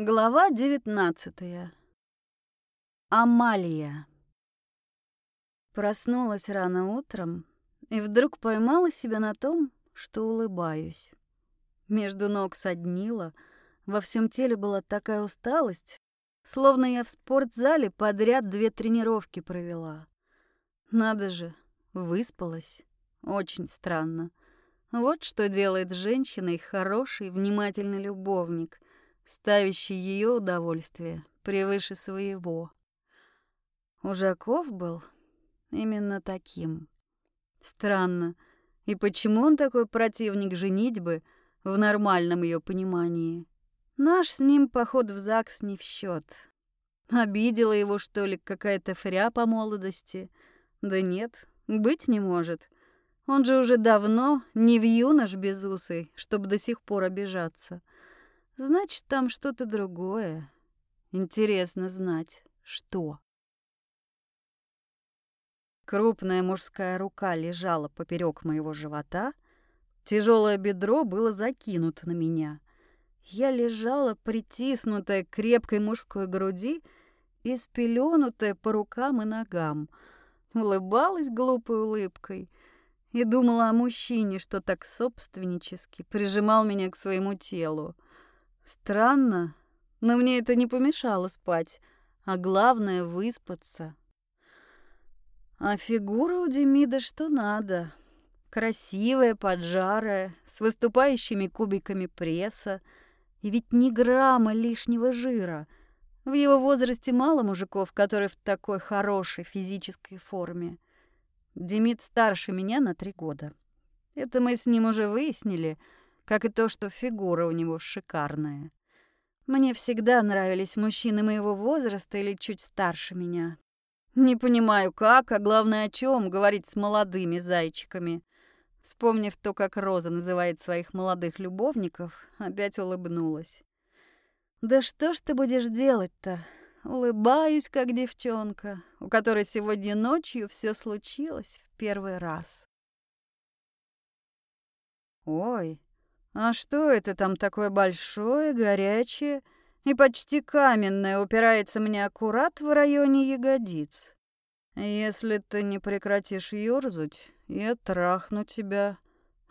Глава девятнадцатая. Амалия. Проснулась рано утром и вдруг поймала себя на том, что улыбаюсь. Между ног соднило, во всем теле была такая усталость, словно я в спортзале подряд две тренировки провела. Надо же, выспалась. Очень странно. Вот что делает с женщиной хороший, внимательный любовник — ставящий ее удовольствие превыше своего. Ужаков был именно таким. Странно, и почему он такой противник женитьбы в нормальном ее понимании? Наш с ним поход в ЗАГС не в счет. Обидела его, что ли, какая-то фря по молодости? Да нет, быть не может. Он же уже давно не в юнош безусый, чтобы до сих пор обижаться. Значит, там что-то другое. Интересно знать, что. Крупная мужская рука лежала поперек моего живота, тяжелое бедро было закинуто на меня. Я лежала, притиснутая к крепкой мужской груди и спеленутая по рукам и ногам, улыбалась глупой улыбкой и думала о мужчине, что так собственнически прижимал меня к своему телу. Странно, но мне это не помешало спать, а главное — выспаться. А фигура у Демида что надо. Красивая, поджарая, с выступающими кубиками пресса. И ведь ни грамма лишнего жира. В его возрасте мало мужиков, которые в такой хорошей физической форме. Демид старше меня на три года. Это мы с ним уже выяснили — как и то, что фигура у него шикарная. Мне всегда нравились мужчины моего возраста или чуть старше меня. Не понимаю, как, а главное, о чем говорить с молодыми зайчиками. Вспомнив то, как Роза называет своих молодых любовников, опять улыбнулась. «Да что ж ты будешь делать-то?» Улыбаюсь, как девчонка, у которой сегодня ночью все случилось в первый раз. «Ой, а что это там такое большое, горячее и почти каменное упирается мне аккурат в районе ягодиц? Если ты не прекратишь ёрзать, я трахну тебя.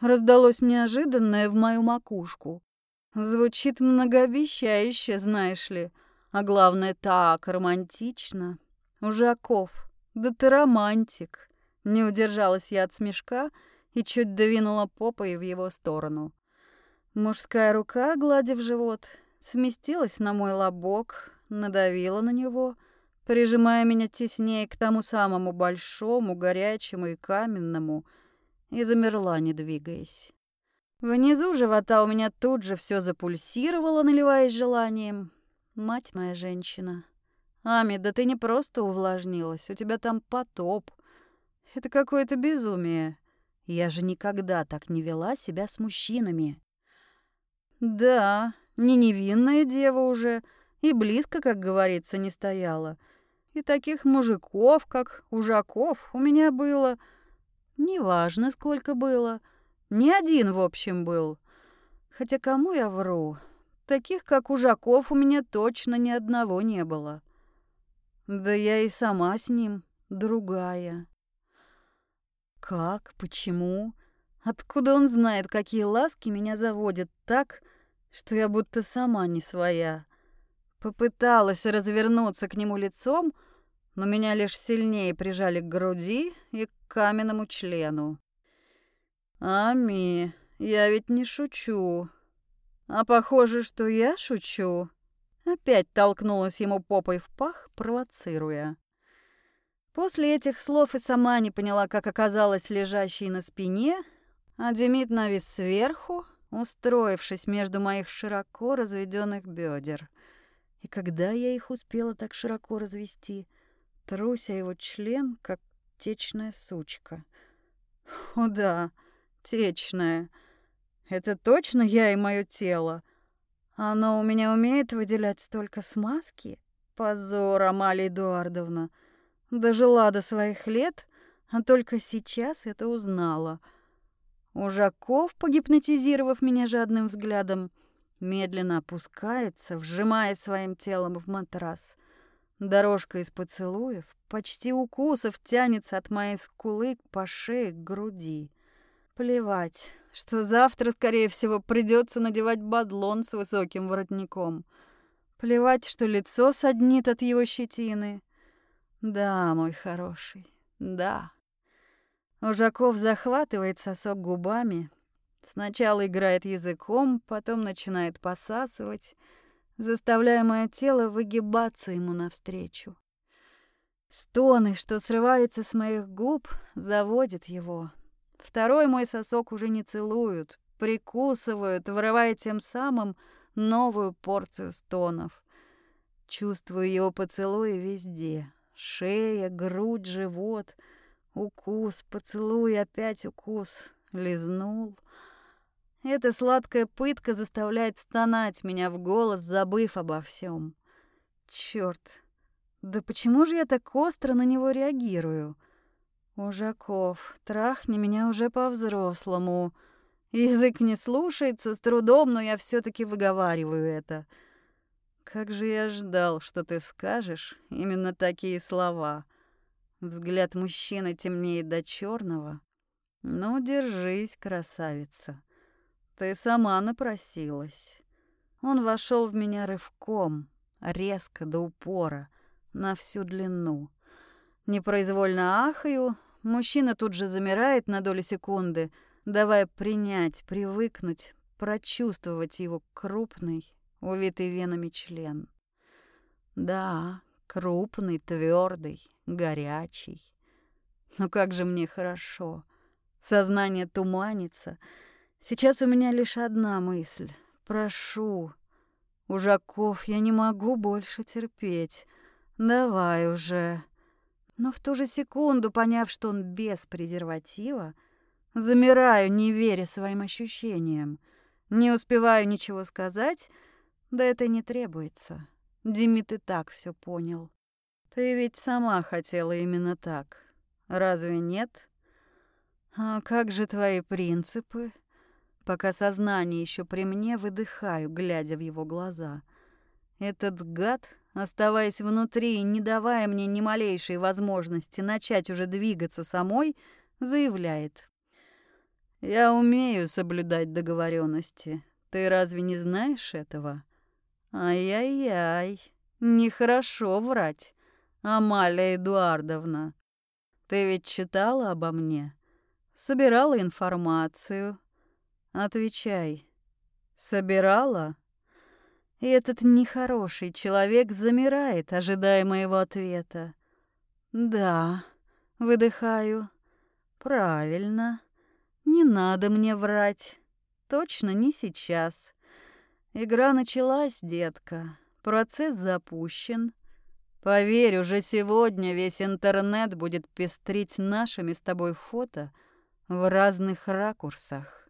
Раздалось неожиданное в мою макушку. Звучит многообещающе, знаешь ли, а главное так романтично. Ужаков, да ты романтик. Не удержалась я от смешка и чуть двинула попой в его сторону. Мужская рука, гладив живот, сместилась на мой лобок, надавила на него, прижимая меня теснее к тому самому большому, горячему и каменному, и замерла, не двигаясь. Внизу живота у меня тут же все запульсировало, наливаясь желанием. Мать моя женщина. Ами, да ты не просто увлажнилась, у тебя там потоп. Это какое-то безумие. Я же никогда так не вела себя с мужчинами. Да, не невинная дева уже, и близко, как говорится, не стояла. И таких мужиков, как ужаков, у меня было... Неважно, сколько было. Ни один, в общем, был. Хотя кому я вру? Таких, как ужаков, у меня точно ни одного не было. Да я и сама с ним другая. Как? Почему? Откуда он знает, какие ласки меня заводят так, что я будто сама не своя. Попыталась развернуться к нему лицом, но меня лишь сильнее прижали к груди и к каменному члену. «Ами, я ведь не шучу. А похоже, что я шучу». Опять толкнулась ему попой в пах, провоцируя. После этих слов и сама не поняла, как оказалась лежащей на спине, а Демид навис сверху, устроившись между моих широко разведенных бедер. И когда я их успела так широко развести, труся его член, как течная сучка. О да, течная. Это точно я и мое тело. Оно у меня умеет выделять столько смазки? Позор, Амалия Эдуардовна. Дожила до своих лет, а только сейчас это узнала — Ужаков, погипнотизировав меня жадным взглядом, медленно опускается, вжимая своим телом в матрас. Дорожка из поцелуев, почти укусов тянется от моей скулы по шее к груди. Плевать, что завтра, скорее всего, придется надевать бадлон с высоким воротником. Плевать, что лицо саднит от его щетины. Да, мой хороший, да. Ужаков захватывает сосок губами, сначала играет языком, потом начинает посасывать, заставляя мое тело выгибаться ему навстречу. Стоны, что срываются с моих губ, заводят его. Второй мой сосок уже не целуют, прикусывают, вырывая тем самым новую порцию стонов. Чувствую его поцелуи везде. Шея, грудь, живот. Укус, поцелуй, опять укус. Лизнул. Эта сладкая пытка заставляет стонать меня в голос, забыв обо всем. Черт, да почему же я так остро на него реагирую? Ужаков, трахни меня уже по-взрослому. Язык не слушается с трудом, но я все таки выговариваю это. Как же я ждал, что ты скажешь именно такие слова. Взгляд мужчины темнеет до черного. Ну, держись, красавица. Ты сама напросилась. Он вошел в меня рывком, резко до упора, на всю длину. Непроизвольно ахаю, мужчина тут же замирает на долю секунды, давая принять, привыкнуть, прочувствовать его крупный, увитый венами член. Да, крупный, твердый, горячий. Но как же мне хорошо. Сознание туманится — Сейчас у меня лишь одна мысль. Прошу. Ужаков, я не могу больше терпеть. Давай уже. Но в ту же секунду, поняв, что он без презерватива, замираю, не веря своим ощущениям. Не успеваю ничего сказать, да это не требуется. Димит и так все понял. Ты ведь сама хотела именно так. Разве нет? А как же твои принципы? Пока сознание еще при мне, выдыхаю, глядя в его глаза. Этот гад, оставаясь внутри и не давая мне ни малейшей возможности начать уже двигаться самой, заявляет. «Я умею соблюдать договоренности. Ты разве не знаешь этого?» «Ай-яй-яй, нехорошо врать, Амалия Эдуардовна. Ты ведь читала обо мне, собирала информацию, Отвечай. Собирала? И этот нехороший человек замирает, ожидая моего ответа. Да, выдыхаю. Правильно. Не надо мне врать. Точно не сейчас. Игра началась, детка. Процесс запущен. Поверь, уже сегодня весь интернет будет пестрить нашими с тобой фото в разных ракурсах.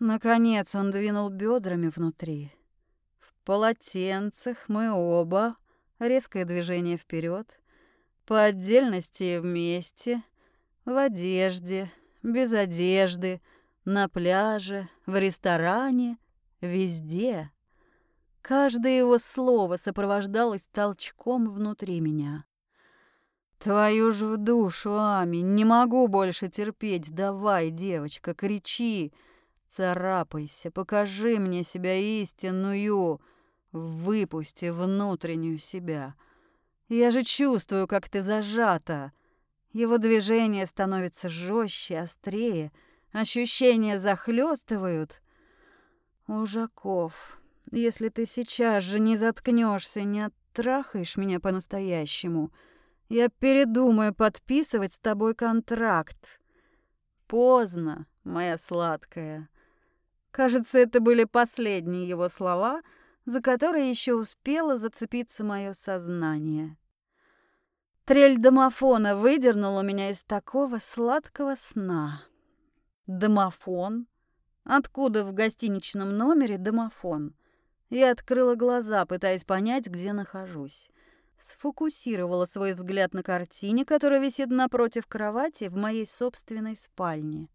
Наконец он двинул бедрами внутри. В полотенцах мы оба, резкое движение вперед, по отдельности вместе, в одежде, без одежды, на пляже, в ресторане, везде. Каждое его слово сопровождалось толчком внутри меня. «Твою ж в душу, Ами, не могу больше терпеть, давай, девочка, кричи!» Царапайся, покажи мне себя истинную, выпусти внутреннюю себя. Я же чувствую, как ты зажата. Его движения становятся жестче, острее, ощущения захлестывают. Ужаков, если ты сейчас же не заткнешься, не оттрахаешь меня по-настоящему, я передумаю подписывать с тобой контракт. Поздно, моя сладкая. Кажется, это были последние его слова, за которые еще успело зацепиться мое сознание. Трель домофона выдернула меня из такого сладкого сна. Домофон? Откуда в гостиничном номере домофон? Я открыла глаза, пытаясь понять, где нахожусь. Сфокусировала свой взгляд на картине, которая висит напротив кровати в моей собственной спальне.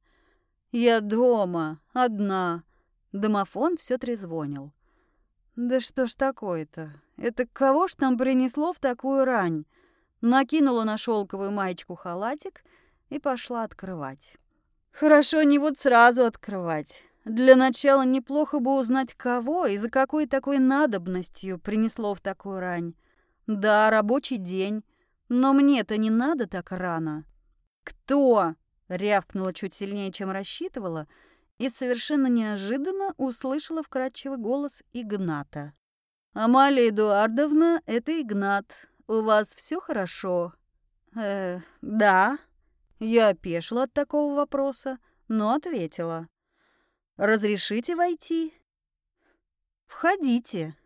Я дома, одна, Домофон все трезвонил. Да что ж такое-то? Это кого ж там принесло в такую рань? Накинула на шелковую маечку халатик и пошла открывать. Хорошо не вот сразу открывать. Для начала неплохо бы узнать, кого и за какой такой надобностью принесло в такую рань. Да, рабочий день, но мне-то не надо так рано. «Кто?» — рявкнула чуть сильнее, чем рассчитывала, и совершенно неожиданно услышала вкрадчивый голос Игната. «Амалия Эдуардовна, это Игнат. У вас все хорошо?» «Э, да». Я опешила от такого вопроса, но ответила. «Разрешите войти?» «Входите».